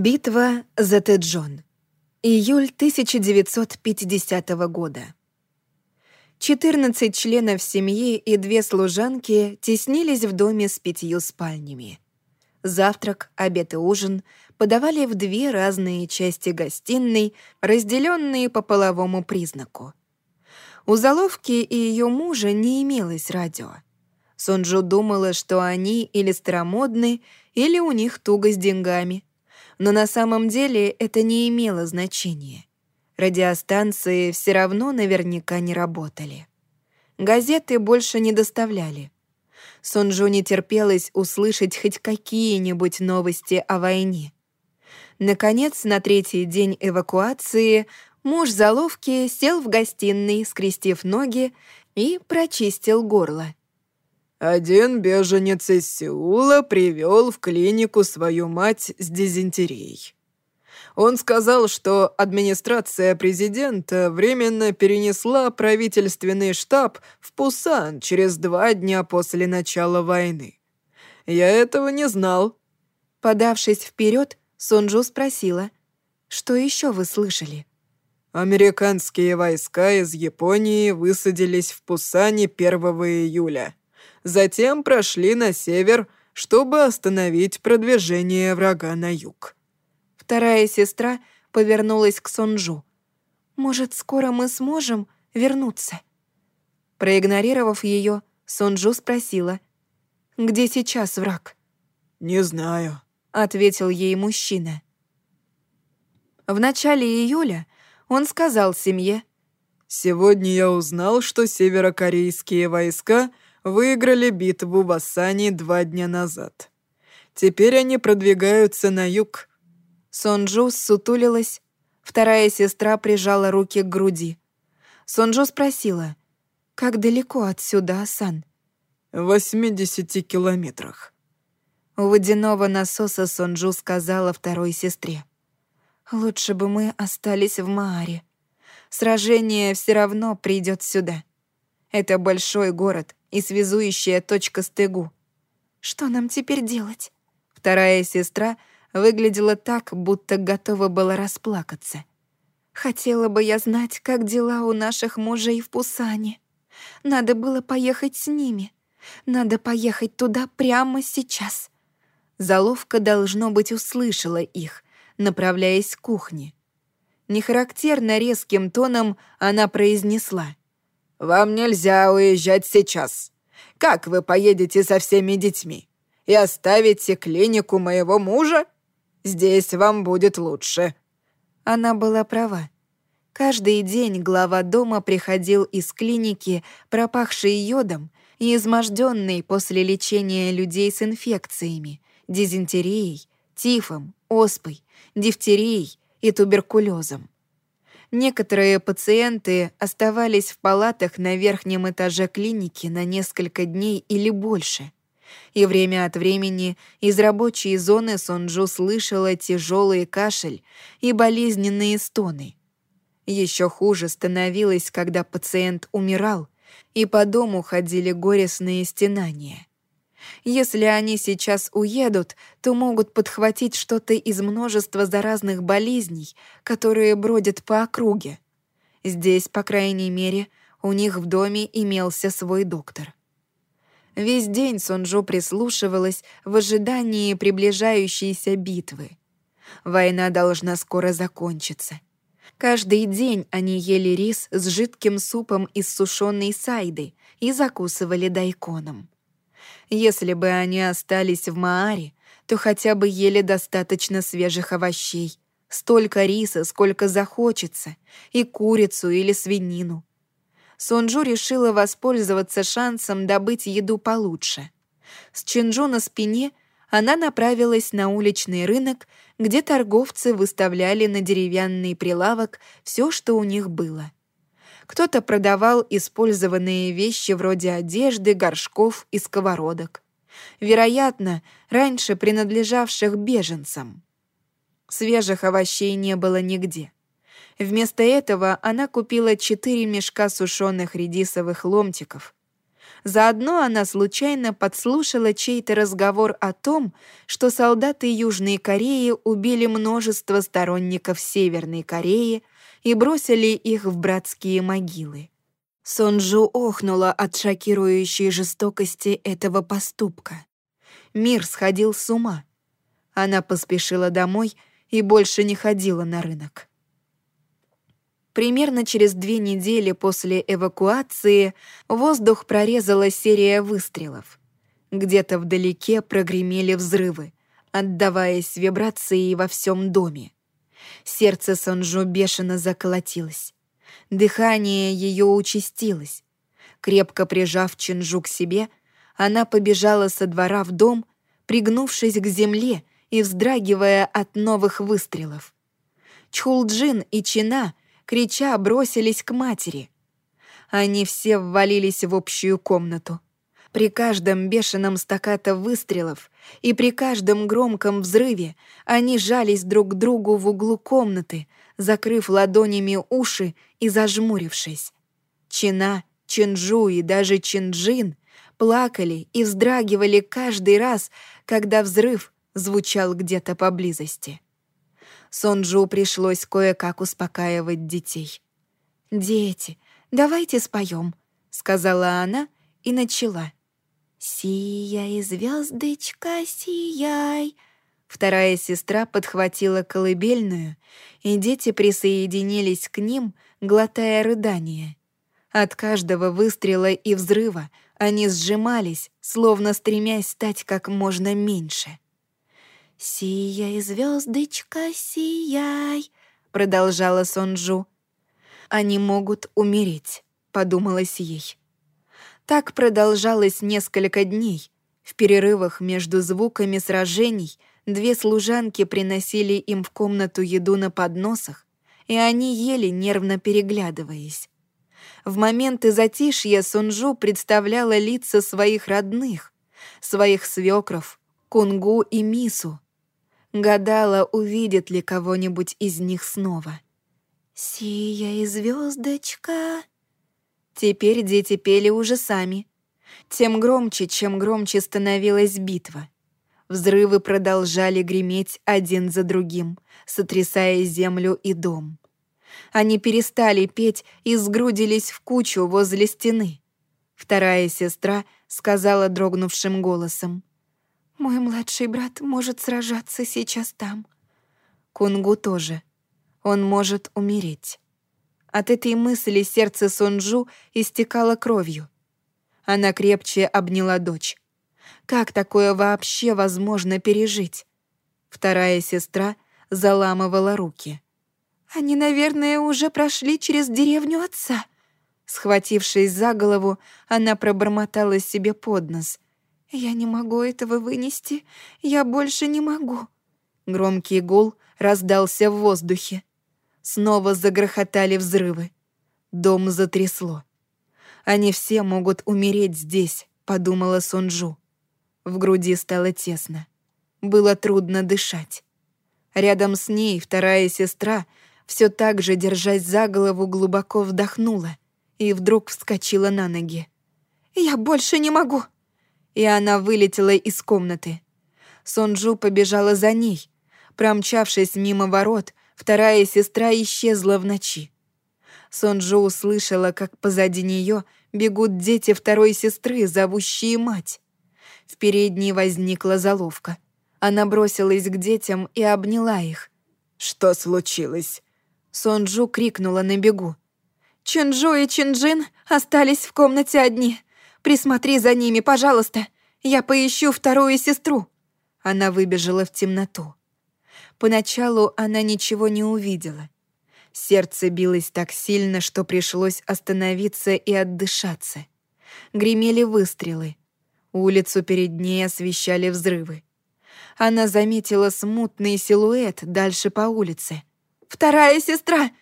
Битва за Теджон. Июль 1950 года. 14 членов семьи и две служанки теснились в доме с пятью спальнями. Завтрак, обед и ужин подавали в две разные части гостиной, разделенные по половому признаку. У Заловки и ее мужа не имелось радио. Сонджу думала, что они или старомодны, или у них туго с деньгами — но на самом деле это не имело значения. Радиостанции все равно наверняка не работали. Газеты больше не доставляли. Сонджу не терпелось услышать хоть какие-нибудь новости о войне. Наконец, на третий день эвакуации муж заловки сел в гостиной, скрестив ноги, и прочистил горло. Один беженец из Сеула привел в клинику свою мать с дизентерией. Он сказал, что администрация президента временно перенесла правительственный штаб в Пусан через два дня после начала войны. Я этого не знал. Подавшись вперед, Сонджу спросила, «Что еще вы слышали?» Американские войска из Японии высадились в Пусане 1 июля затем прошли на север, чтобы остановить продвижение врага на юг. Вторая сестра повернулась к Сонджу. «Может, скоро мы сможем вернуться?» Проигнорировав ее, Сонджу спросила, «Где сейчас враг?» «Не знаю», — ответил ей мужчина. В начале июля он сказал семье, «Сегодня я узнал, что северокорейские войска — выиграли битву в Асане два дня назад. Теперь они продвигаются на юг». Сонджу сутулилась, вторая сестра прижала руки к груди. Сонджу спросила, «Как далеко отсюда Асан?» «В 80 километрах». У водяного насоса Сонджу сказала второй сестре, «Лучше бы мы остались в Мааре. Сражение все равно придет сюда. Это большой город, и связующая точка стыгу. Что нам теперь делать? Вторая сестра выглядела так, будто готова была расплакаться. Хотела бы я знать, как дела у наших мужей в Пусане. Надо было поехать с ними. Надо поехать туда прямо сейчас. Заловка, должно быть, услышала их, направляясь к кухне. Нехарактерно резким тоном она произнесла — вам нельзя уезжать сейчас. Как вы поедете со всеми детьми? И оставите клинику моего мужа? Здесь вам будет лучше». Она была права. Каждый день глава дома приходил из клиники, пропахший йодом и изможденный после лечения людей с инфекциями, дизентерией, тифом, оспой, дифтерией и туберкулезом. Некоторые пациенты оставались в палатах на верхнем этаже клиники на несколько дней или больше. И время от времени из рабочей зоны Сонджу слышала тяжелый кашель и болезненные стоны. Еще хуже становилось, когда пациент умирал, и по дому ходили горестные стенания. Если они сейчас уедут, то могут подхватить что-то из множества заразных болезней, которые бродят по округе. Здесь, по крайней мере, у них в доме имелся свой доктор. Весь день Сонджо прислушивалась в ожидании приближающейся битвы. Война должна скоро закончиться. Каждый день они ели рис с жидким супом из сушеной сайды и закусывали дайконом. Если бы они остались в Мааре, то хотя бы ели достаточно свежих овощей, столько риса, сколько захочется, и курицу или свинину. Сонджу решила воспользоваться шансом добыть еду получше. С Чинджу на спине она направилась на уличный рынок, где торговцы выставляли на деревянный прилавок все, что у них было — кто-то продавал использованные вещи вроде одежды, горшков и сковородок. Вероятно, раньше принадлежавших беженцам. Свежих овощей не было нигде. Вместо этого она купила четыре мешка сушеных редисовых ломтиков. Заодно она случайно подслушала чей-то разговор о том, что солдаты Южной Кореи убили множество сторонников Северной Кореи и бросили их в братские могилы. Сонджу охнула от шокирующей жестокости этого поступка. Мир сходил с ума. Она поспешила домой и больше не ходила на рынок. Примерно через две недели после эвакуации воздух прорезала серия выстрелов. Где-то вдалеке прогремели взрывы, отдаваясь вибрации во всем доме. Сердце Сонжо бешено заколотилось. Дыхание ее участилось. Крепко прижав Чинжу к себе, она побежала со двора в дом, пригнувшись к земле и вздрагивая от новых выстрелов. Чхулджин и Чина — крича, бросились к матери. Они все ввалились в общую комнату. При каждом бешеном стаката выстрелов и при каждом громком взрыве они жались друг к другу в углу комнаты, закрыв ладонями уши и зажмурившись. Чина, Чинжу и даже Чинджин плакали и вздрагивали каждый раз, когда взрыв звучал где-то поблизости. Сонджу пришлось кое-как успокаивать детей. «Дети, давайте споем», — сказала она и начала. «Сияй, звездочка, сияй». Вторая сестра подхватила колыбельную, и дети присоединились к ним, глотая рыдания. От каждого выстрела и взрыва они сжимались, словно стремясь стать как можно меньше. «Сияй, звездочка, сияй», — продолжала Сонджу. «Они могут умереть», — подумалось ей. Так продолжалось несколько дней. В перерывах между звуками сражений две служанки приносили им в комнату еду на подносах, и они ели, нервно переглядываясь. В моменты затишья Сунжу представляла лица своих родных, своих свекров, Кунгу и Мису, Гадала, увидит ли кого-нибудь из них снова. «Сия и звездочка. Теперь дети пели уже сами. Тем громче, чем громче становилась битва. Взрывы продолжали греметь один за другим, сотрясая землю и дом. Они перестали петь и сгрудились в кучу возле стены. Вторая сестра сказала дрогнувшим голосом. Мой младший брат может сражаться сейчас там. Кунгу тоже. Он может умереть. От этой мысли сердце Сонджу истекало кровью. Она крепче обняла дочь. Как такое вообще возможно пережить? Вторая сестра заламывала руки. «Они, наверное, уже прошли через деревню отца». Схватившись за голову, она пробормотала себе под нос — «Я не могу этого вынести. Я больше не могу». Громкий гул раздался в воздухе. Снова загрохотали взрывы. Дом затрясло. «Они все могут умереть здесь», — подумала Сунжу. В груди стало тесно. Было трудно дышать. Рядом с ней вторая сестра, все так же, держась за голову, глубоко вдохнула и вдруг вскочила на ноги. «Я больше не могу!» и она вылетела из комнаты. Сонджу побежала за ней. Промчавшись мимо ворот, вторая сестра исчезла в ночи. Сонджу услышала, как позади нее бегут дети второй сестры, зовущие мать. В передней возникла заловка. Она бросилась к детям и обняла их. «Что случилось?» Сонджу крикнула на бегу. «Чинджу и Чинджин остались в комнате одни. Присмотри за ними, пожалуйста. Я поищу вторую сестру». Она выбежала в темноту. Поначалу она ничего не увидела. Сердце билось так сильно, что пришлось остановиться и отдышаться. Гремели выстрелы. Улицу перед ней освещали взрывы. Она заметила смутный силуэт дальше по улице. «Вторая сестра!»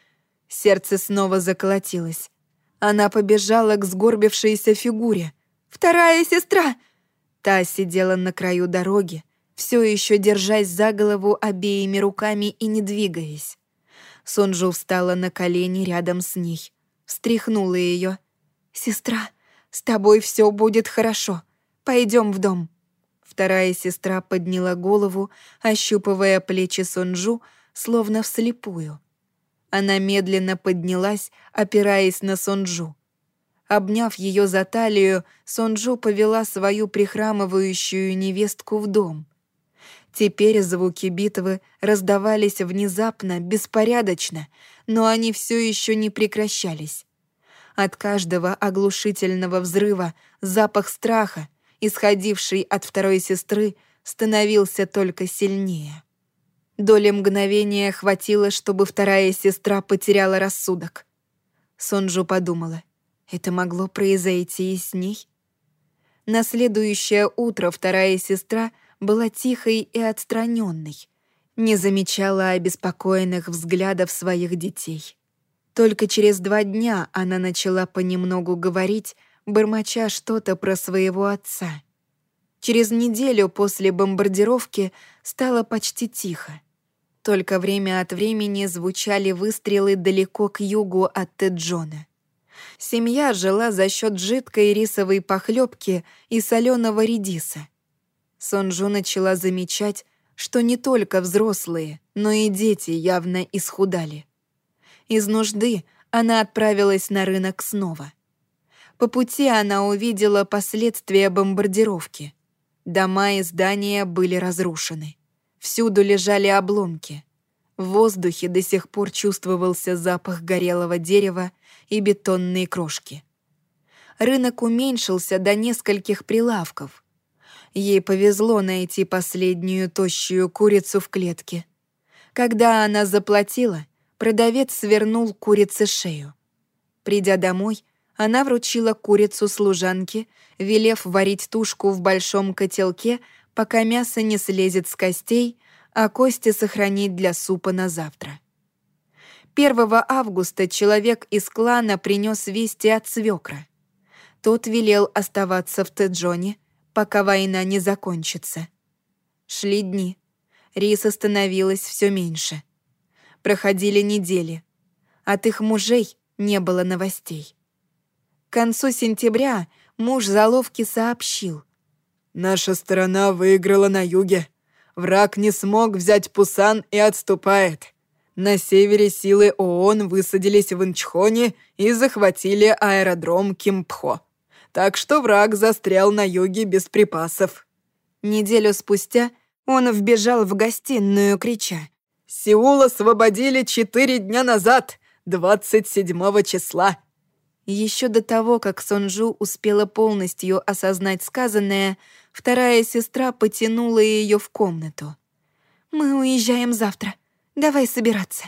Сердце снова заколотилось. Она побежала к сгорбившейся фигуре. «Вторая сестра!» Та сидела на краю дороги, все еще держась за голову обеими руками и не двигаясь. Сонджу встала на колени рядом с ней, встряхнула ее. «Сестра, С тобой все будет хорошо. Пойдем в дом». Вторая сестра подняла голову, ощупывая плечи Сонджу, словно вслепую. Она медленно поднялась, опираясь на Сонджу. Обняв ее за талию, Сонджу повела свою прихрамывающую невестку в дом. Теперь звуки битвы раздавались внезапно, беспорядочно, но они все еще не прекращались. От каждого оглушительного взрыва запах страха, исходивший от второй сестры, становился только сильнее. Доли мгновения хватило, чтобы вторая сестра потеряла рассудок. Сонджу подумала, это могло произойти и с ней? На следующее утро вторая сестра была тихой и отстраненной, не замечала обеспокоенных взглядов своих детей. Только через два дня она начала понемногу говорить, бормоча что-то про своего отца. Через неделю после бомбардировки стало почти тихо. Только время от времени звучали выстрелы далеко к югу от Теджона. Семья жила за счет жидкой рисовой похлебки и соленого редиса. Сонджу начала замечать, что не только взрослые, но и дети явно исхудали. Из нужды она отправилась на рынок снова. По пути она увидела последствия бомбардировки. Дома и здания были разрушены. Всюду лежали обломки. В воздухе до сих пор чувствовался запах горелого дерева и бетонные крошки. Рынок уменьшился до нескольких прилавков. Ей повезло найти последнюю тощую курицу в клетке. Когда она заплатила, продавец свернул курице шею. Придя домой, она вручила курицу служанке, велев варить тушку в большом котелке пока мясо не слезет с костей, а кости сохранить для супа на завтра. 1 августа человек из клана принес вести от свекра. Тот велел оставаться в Теджоне, пока война не закончится. Шли дни. Риса становилось все меньше. Проходили недели. От их мужей не было новостей. К концу сентября муж заловки сообщил — Наша сторона выиграла на юге. Враг не смог взять Пусан и отступает. На севере силы ООН высадились в Инчхоне и захватили аэродром Кимпхо. Так что враг застрял на юге без припасов. Неделю спустя он вбежал в гостиную, крича. «Сеул освободили четыре дня назад, 27 числа. Еще до того, как Сонджу успела полностью осознать сказанное, вторая сестра потянула ее в комнату. «Мы уезжаем завтра. Давай собираться».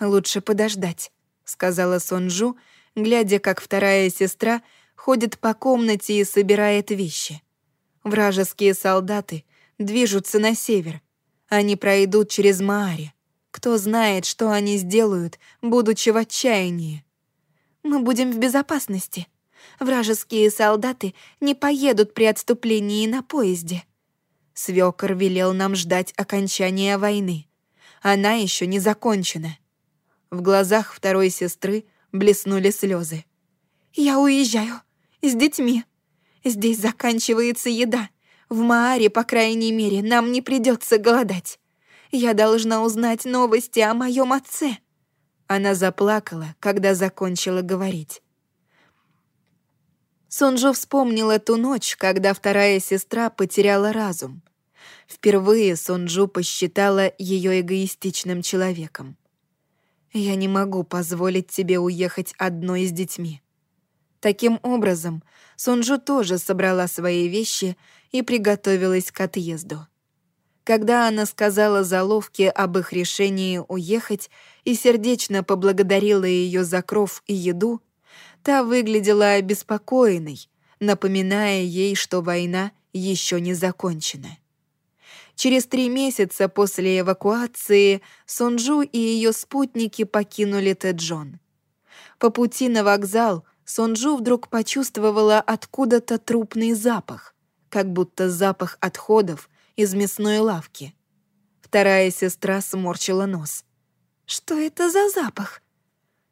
«Лучше подождать», — сказала Сонджу, глядя, как вторая сестра ходит по комнате и собирает вещи. Вражеские солдаты движутся на север. Они пройдут через Маари. Кто знает, что они сделают, будучи в отчаянии мы будем в безопасности. Вражеские солдаты не поедут при отступлении на поезде. Свёкор велел нам ждать окончания войны. Она еще не закончена. В глазах второй сестры блеснули слезы. «Я уезжаю. С детьми. Здесь заканчивается еда. В Мааре, по крайней мере, нам не придется голодать. Я должна узнать новости о моем отце». Она заплакала, когда закончила говорить. Сонджо вспомнила ту ночь, когда вторая сестра потеряла разум. Впервые Сонджу посчитала ее эгоистичным человеком. «Я не могу позволить тебе уехать одной с детьми». Таким образом, Сонджу тоже собрала свои вещи и приготовилась к отъезду. Когда она сказала заловке об их решении уехать и сердечно поблагодарила ее за кров и еду, та выглядела обеспокоенной, напоминая ей, что война еще не закончена. Через три месяца после эвакуации Сонджу и ее спутники покинули Тэджон. По пути на вокзал Сонджу вдруг почувствовала откуда-то трупный запах, как будто запах отходов из мясной лавки. Вторая сестра сморчила нос. «Что это за запах?»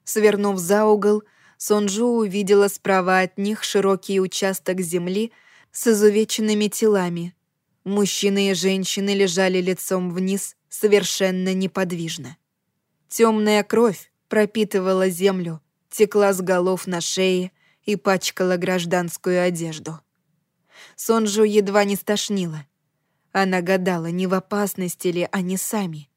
Свернув за угол, Сонджу увидела справа от них широкий участок земли с изувеченными телами. Мужчины и женщины лежали лицом вниз, совершенно неподвижно. Темная кровь пропитывала землю, текла с голов на шее и пачкала гражданскую одежду. Сонджу едва не стошнила. Она гадала, не в опасности ли они сами.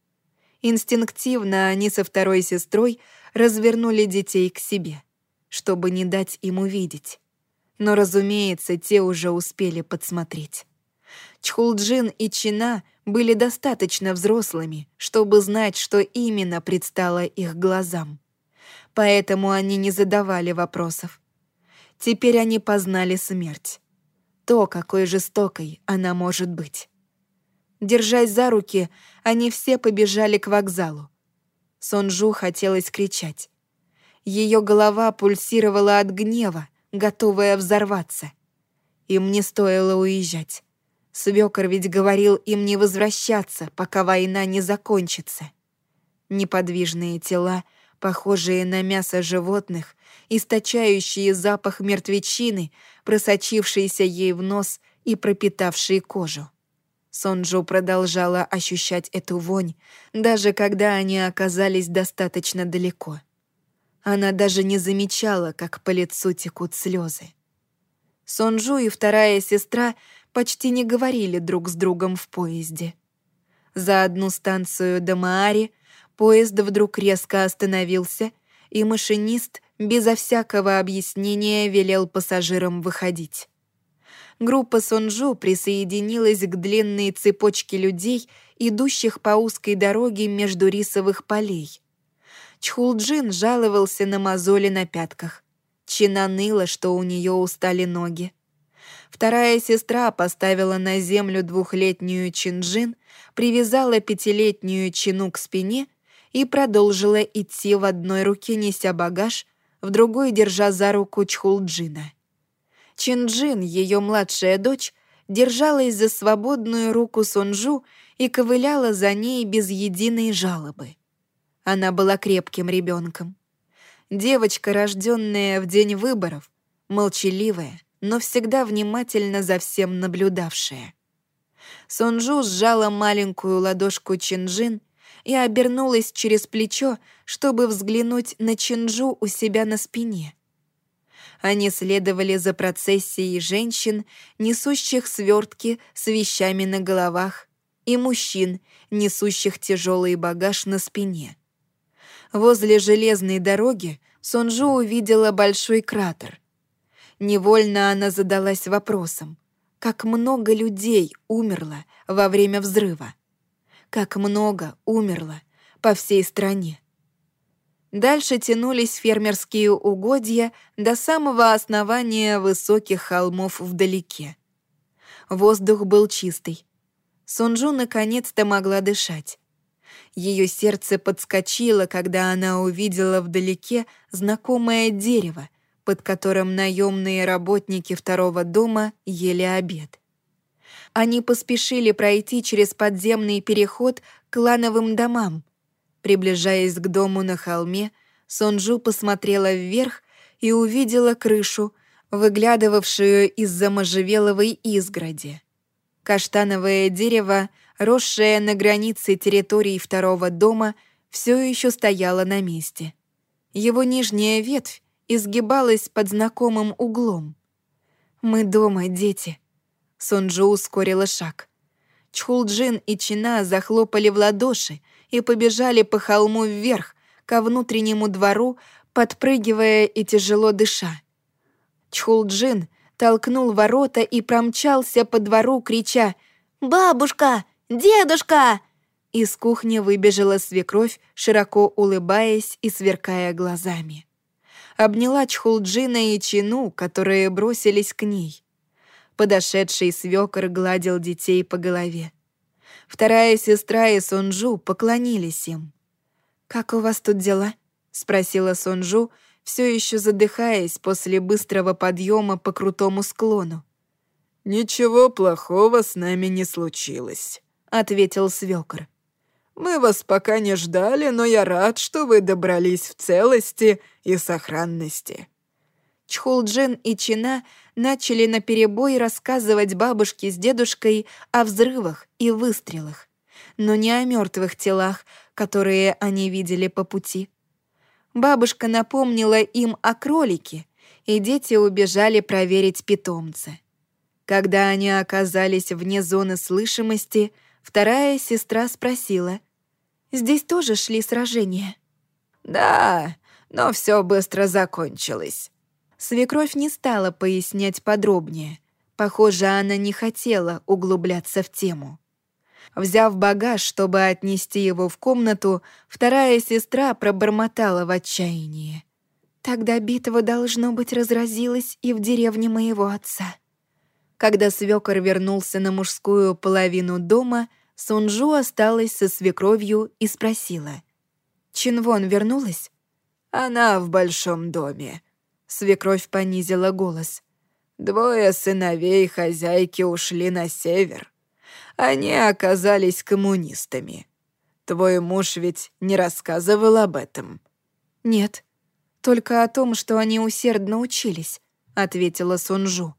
Инстинктивно они со второй сестрой развернули детей к себе, чтобы не дать им увидеть. Но, разумеется, те уже успели подсмотреть. Чхулджин и Чина были достаточно взрослыми, чтобы знать, что именно предстало их глазам. Поэтому они не задавали вопросов. Теперь они познали смерть. То, какой жестокой она может быть. Держась за руки, они все побежали к вокзалу. Сонджу хотелось кричать. Ее голова пульсировала от гнева, готовая взорваться. Им не стоило уезжать. Свёкор ведь говорил им не возвращаться, пока война не закончится. Неподвижные тела, похожие на мясо животных, источающие запах мертвечины, просочившиеся ей в нос и пропитавшие кожу. Сонджу продолжала ощущать эту вонь, даже когда они оказались достаточно далеко. Она даже не замечала, как по лицу текут слезы. Сонджу и вторая сестра почти не говорили друг с другом в поезде. За одну станцию до Маари поезд вдруг резко остановился, и машинист безо всякого объяснения велел пассажирам выходить группа Сонджу присоединилась к длинной цепочке людей, идущих по узкой дороге между рисовых полей. Чхулджин жаловался на мозоли на пятках. Чина ныла, что у нее устали ноги. Вторая сестра поставила на землю двухлетнюю Чинджин, привязала пятилетнюю Чину к спине и продолжила идти в одной руке, неся багаж, в другой держа за руку Чхулджина. Чинджин, ее младшая дочь, держалась за свободную руку Сунжу и ковыляла за ней без единой жалобы. Она была крепким ребенком. Девочка, рожденная в день выборов, молчаливая, но всегда внимательно за всем наблюдавшая. Сунжу сжала маленькую ладошку Чинджин и обернулась через плечо, чтобы взглянуть на Чинджу у себя на спине — они следовали за процессией женщин, несущих свертки с вещами на головах, и мужчин, несущих тяжелый багаж на спине. Возле железной дороги Сонжу увидела большой кратер. Невольно она задалась вопросом, как много людей умерло во время взрыва. Как много умерло по всей стране. Дальше тянулись фермерские угодья до самого основания высоких холмов вдалеке. Воздух был чистый. Сунжу наконец-то могла дышать. Ее сердце подскочило, когда она увидела вдалеке знакомое дерево, под которым наемные работники второго дома ели обед. Они поспешили пройти через подземный переход к клановым домам, Приближаясь к дому на холме, Сонджу посмотрела вверх и увидела крышу, выглядывавшую из-за можжевеловой изгороди. Каштановое дерево, росшее на границе территории второго дома, все еще стояло на месте. Его нижняя ветвь изгибалась под знакомым углом. «Мы дома, дети!» Сонджу ускорила шаг. Чхулджин и Чина захлопали в ладоши, и побежали по холму вверх, ко внутреннему двору, подпрыгивая и тяжело дыша. Чхулджин толкнул ворота и промчался по двору, крича «Бабушка! Дедушка!» Из кухни выбежала свекровь, широко улыбаясь и сверкая глазами. Обняла Чхулджина и Чину, которые бросились к ней. Подошедший свекор гладил детей по голове. Вторая сестра и Сонджу поклонились им. «Как у вас тут дела?» — спросила Сонджу, все еще задыхаясь после быстрого подъема по крутому склону. «Ничего плохого с нами не случилось», — ответил свекор. «Мы вас пока не ждали, но я рад, что вы добрались в целости и сохранности». Чхулджин и Чина начали наперебой рассказывать бабушке с дедушкой о взрывах и выстрелах, но не о мертвых телах, которые они видели по пути. Бабушка напомнила им о кролике, и дети убежали проверить питомца. Когда они оказались вне зоны слышимости, вторая сестра спросила, «Здесь тоже шли сражения?» «Да, но все быстро закончилось». Свекровь не стала пояснять подробнее. Похоже, она не хотела углубляться в тему. Взяв багаж, чтобы отнести его в комнату, вторая сестра пробормотала в отчаянии. «Тогда битва, должно быть, разразилась и в деревне моего отца». Когда свекор вернулся на мужскую половину дома, Сунжу осталась со свекровью и спросила. «Чинвон вернулась?» «Она в большом доме», Свекровь понизила голос. «Двое сыновей хозяйки ушли на север. Они оказались коммунистами. Твой муж ведь не рассказывал об этом?» «Нет, только о том, что они усердно учились», — ответила Сунжу.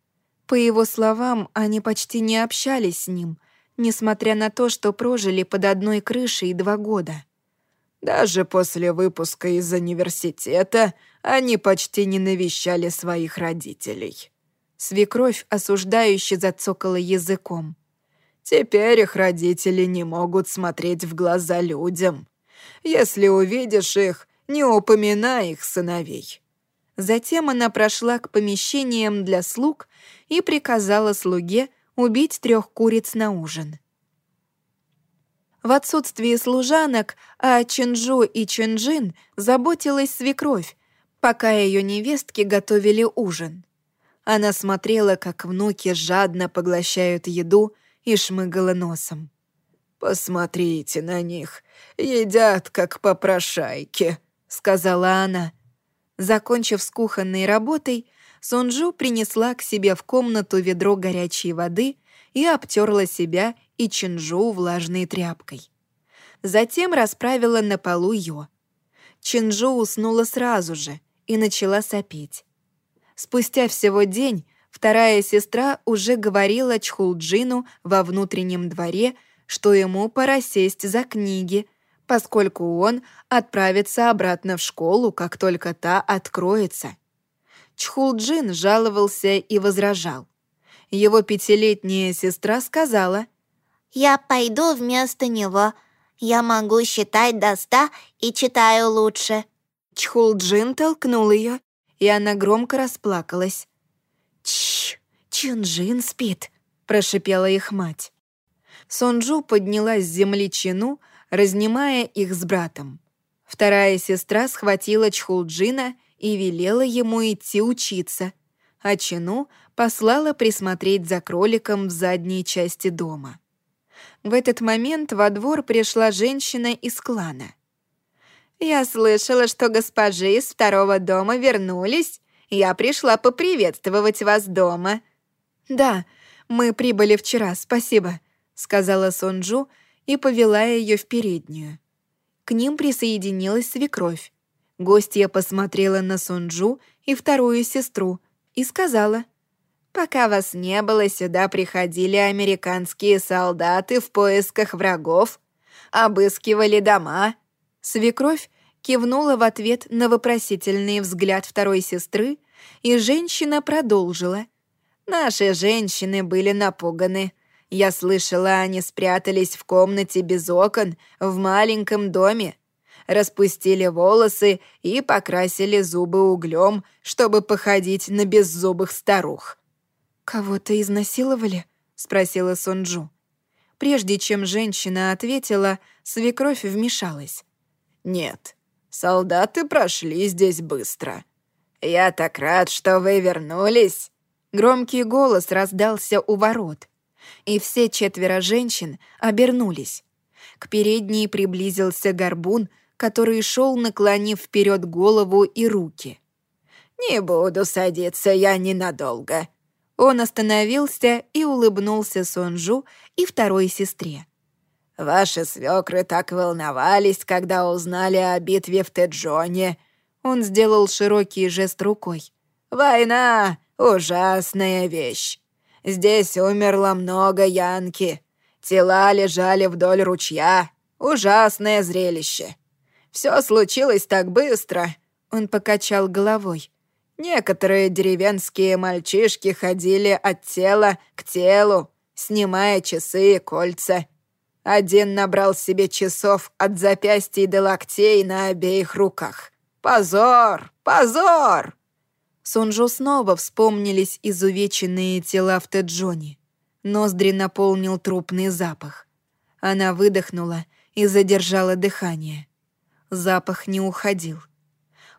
По его словам, они почти не общались с ним, несмотря на то, что прожили под одной крышей два года. Даже после выпуска из университета они почти не навещали своих родителей. Свекровь осуждающе зацокала языком. Теперь их родители не могут смотреть в глаза людям. Если увидишь их, не упоминай их сыновей. Затем она прошла к помещениям для слуг и приказала слуге убить трех куриц на ужин. В отсутствие служанок о Чинжу и Чинжин заботилась свекровь, пока ее невестки готовили ужин. Она смотрела, как внуки жадно поглощают еду и шмыгала носом. «Посмотрите на них, едят, как попрошайки», — сказала она. Закончив с кухонной работой, Сунжу принесла к себе в комнату ведро горячей воды и обтерла себя и Чинжу влажной тряпкой. Затем расправила на полу Йо. Чинжу уснула сразу же и начала сопеть. Спустя всего день вторая сестра уже говорила Чхулджину во внутреннем дворе, что ему пора сесть за книги, поскольку он отправится обратно в школу, как только та откроется. Чхулджин жаловался и возражал. Его пятилетняя сестра сказала — я пойду вместо него. Я могу считать до ста и читаю лучше». Чхулджин толкнул ее, и она громко расплакалась. «Чш, Чунджин спит», — прошипела их мать. Сонджу подняла с земли Чину, разнимая их с братом. Вторая сестра схватила Чхулджина и велела ему идти учиться, а Чину послала присмотреть за кроликом в задней части дома. В этот момент во двор пришла женщина из клана. «Я слышала, что госпожи из второго дома вернулись. Я пришла поприветствовать вас дома». «Да, мы прибыли вчера, спасибо», — сказала Сонджу и повела ее в переднюю. К ним присоединилась свекровь. Гостья посмотрела на Сонджу и вторую сестру и сказала — Пока вас не было, сюда приходили американские солдаты в поисках врагов, обыскивали дома. Свекровь кивнула в ответ на вопросительный взгляд второй сестры, и женщина продолжила. «Наши женщины были напуганы. Я слышала, они спрятались в комнате без окон в маленьком доме, распустили волосы и покрасили зубы углем, чтобы походить на беззубых старух. «Кого-то изнасиловали?» — спросила Сонджу. Прежде чем женщина ответила, свекровь вмешалась. «Нет, солдаты прошли здесь быстро. Я так рад, что вы вернулись!» Громкий голос раздался у ворот, и все четверо женщин обернулись. К передней приблизился горбун, который шел, наклонив вперед голову и руки. «Не буду садиться я ненадолго», он остановился и улыбнулся Сонжу и второй сестре. «Ваши свекры так волновались, когда узнали о битве в Теджоне». Он сделал широкий жест рукой. Война — ужасная вещь. Здесь умерло много янки. Тела лежали вдоль ручья. Ужасное зрелище. Все случилось так быстро. Он покачал головой. Некоторые деревенские мальчишки ходили от тела к телу, снимая часы и кольца. Один набрал себе часов от запястья до локтей на обеих руках. Позор! Позор! Сунжу снова вспомнились изувеченные тела в Теджоне. Ноздри наполнил трупный запах. Она выдохнула и задержала дыхание. Запах не уходил.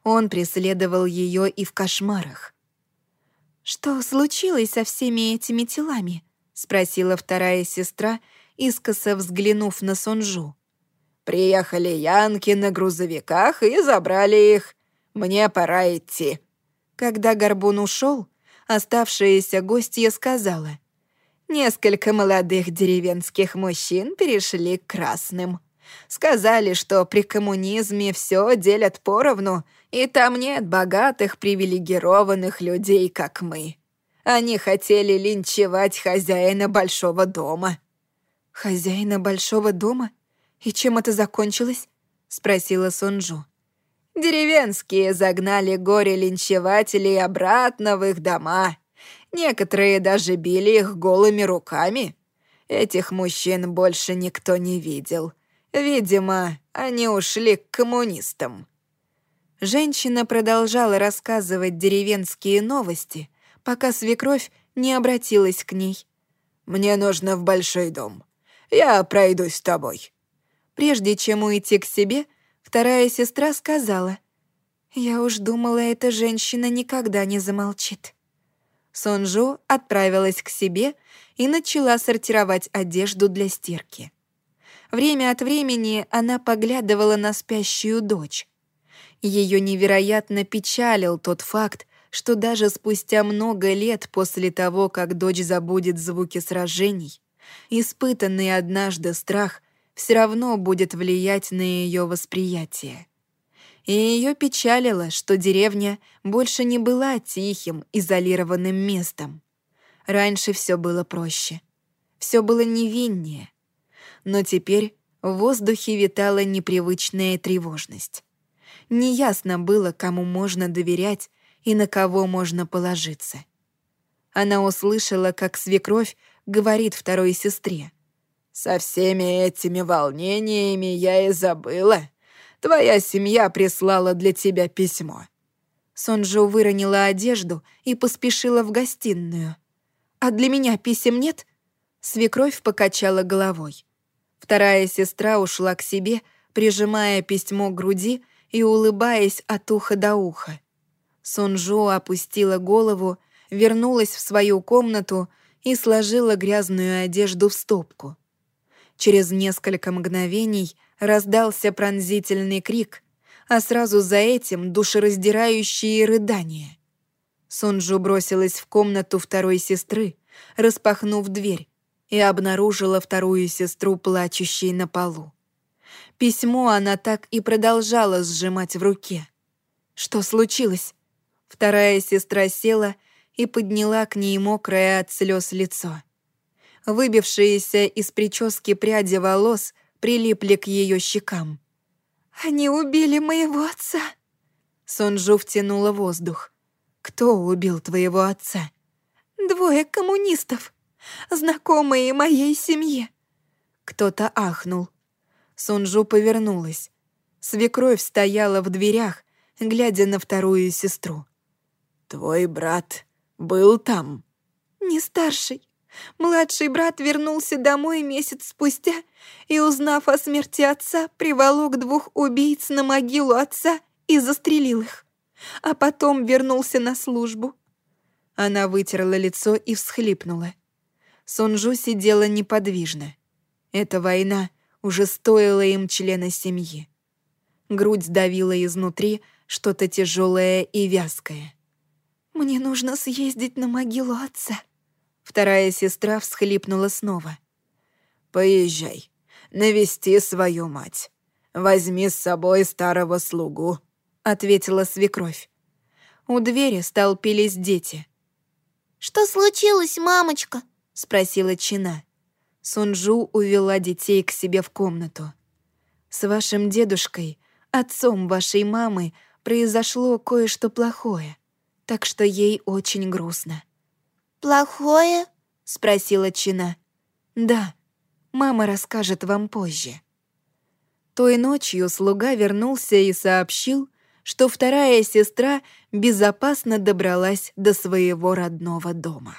Он преследовал ее и в кошмарах. «Что случилось со всеми этими телами?» — спросила вторая сестра, искоса взглянув на Сонжу. «Приехали янки на грузовиках и забрали их. Мне пора идти». Когда Горбун ушел, оставшаяся гостья сказала, «Несколько молодых деревенских мужчин перешли к красным. Сказали, что при коммунизме все делят поровну, и там нет богатых привилегированных людей, как мы. Они хотели линчевать хозяина большого дома». «Хозяина большого дома? И чем это закончилось?» — спросила Сонджу. Деревенские загнали горе-линчевателей обратно в их дома. Некоторые даже били их голыми руками. Этих мужчин больше никто не видел. Видимо, они ушли к коммунистам. Женщина продолжала рассказывать деревенские новости, пока свекровь не обратилась к ней. «Мне нужно в большой дом. Я пройдусь с тобой». Прежде чем уйти к себе, вторая сестра сказала, «Я уж думала, эта женщина никогда не замолчит». Сонжу отправилась к себе и начала сортировать одежду для стирки. Время от времени она поглядывала на спящую дочь. Ее невероятно печалил тот факт, что даже спустя много лет после того, как дочь забудет звуки сражений, испытанный однажды страх все равно будет влиять на ее восприятие. И ее печалило, что деревня больше не была тихим, изолированным местом. Раньше все было проще. Все было невиннее. Но теперь в воздухе витала непривычная тревожность. Неясно было, кому можно доверять и на кого можно положиться. Она услышала, как свекровь говорит второй сестре. «Со всеми этими волнениями я и забыла. Твоя семья прислала для тебя письмо». Сонджо выронила одежду и поспешила в гостиную. «А для меня писем нет?» Свекровь покачала головой. Вторая сестра ушла к себе, прижимая письмо к груди и улыбаясь от уха до уха. Сунжо опустила голову, вернулась в свою комнату и сложила грязную одежду в стопку. Через несколько мгновений раздался пронзительный крик, а сразу за этим душераздирающие рыдания. Сунжу бросилась в комнату второй сестры, распахнув дверь, и обнаружила вторую сестру, плачущей на полу. Письмо она так и продолжала сжимать в руке. Что случилось? Вторая сестра села и подняла к ней мокрое от слез лицо. Выбившиеся из прически пряди волос прилипли к ее щекам. «Они убили моего отца!» Сонжу втянула воздух. «Кто убил твоего отца?» «Двое коммунистов, знакомые моей семье». Кто-то ахнул. Сунжу повернулась. Свекровь стояла в дверях, глядя на вторую сестру. «Твой брат был там?» «Не старший. Младший брат вернулся домой месяц спустя и, узнав о смерти отца, приволок двух убийц на могилу отца и застрелил их. А потом вернулся на службу». Она вытерла лицо и всхлипнула. Сунжу сидела неподвижно. Эта война уже стоила им члена семьи. Грудь давила изнутри что-то тяжелое и вязкое. «Мне нужно съездить на могилу отца». Вторая сестра всхлипнула снова. «Поезжай, навести свою мать. Возьми с собой старого слугу», — ответила свекровь. У двери столпились дети. «Что случилось, мамочка?» — спросила Чина. Сунжу увела детей к себе в комнату. «С вашим дедушкой, отцом вашей мамы, произошло кое-что плохое, так что ей очень грустно». «Плохое?» — спросила Чина. «Да, мама расскажет вам позже». Той ночью слуга вернулся и сообщил, что вторая сестра безопасно добралась до своего родного дома.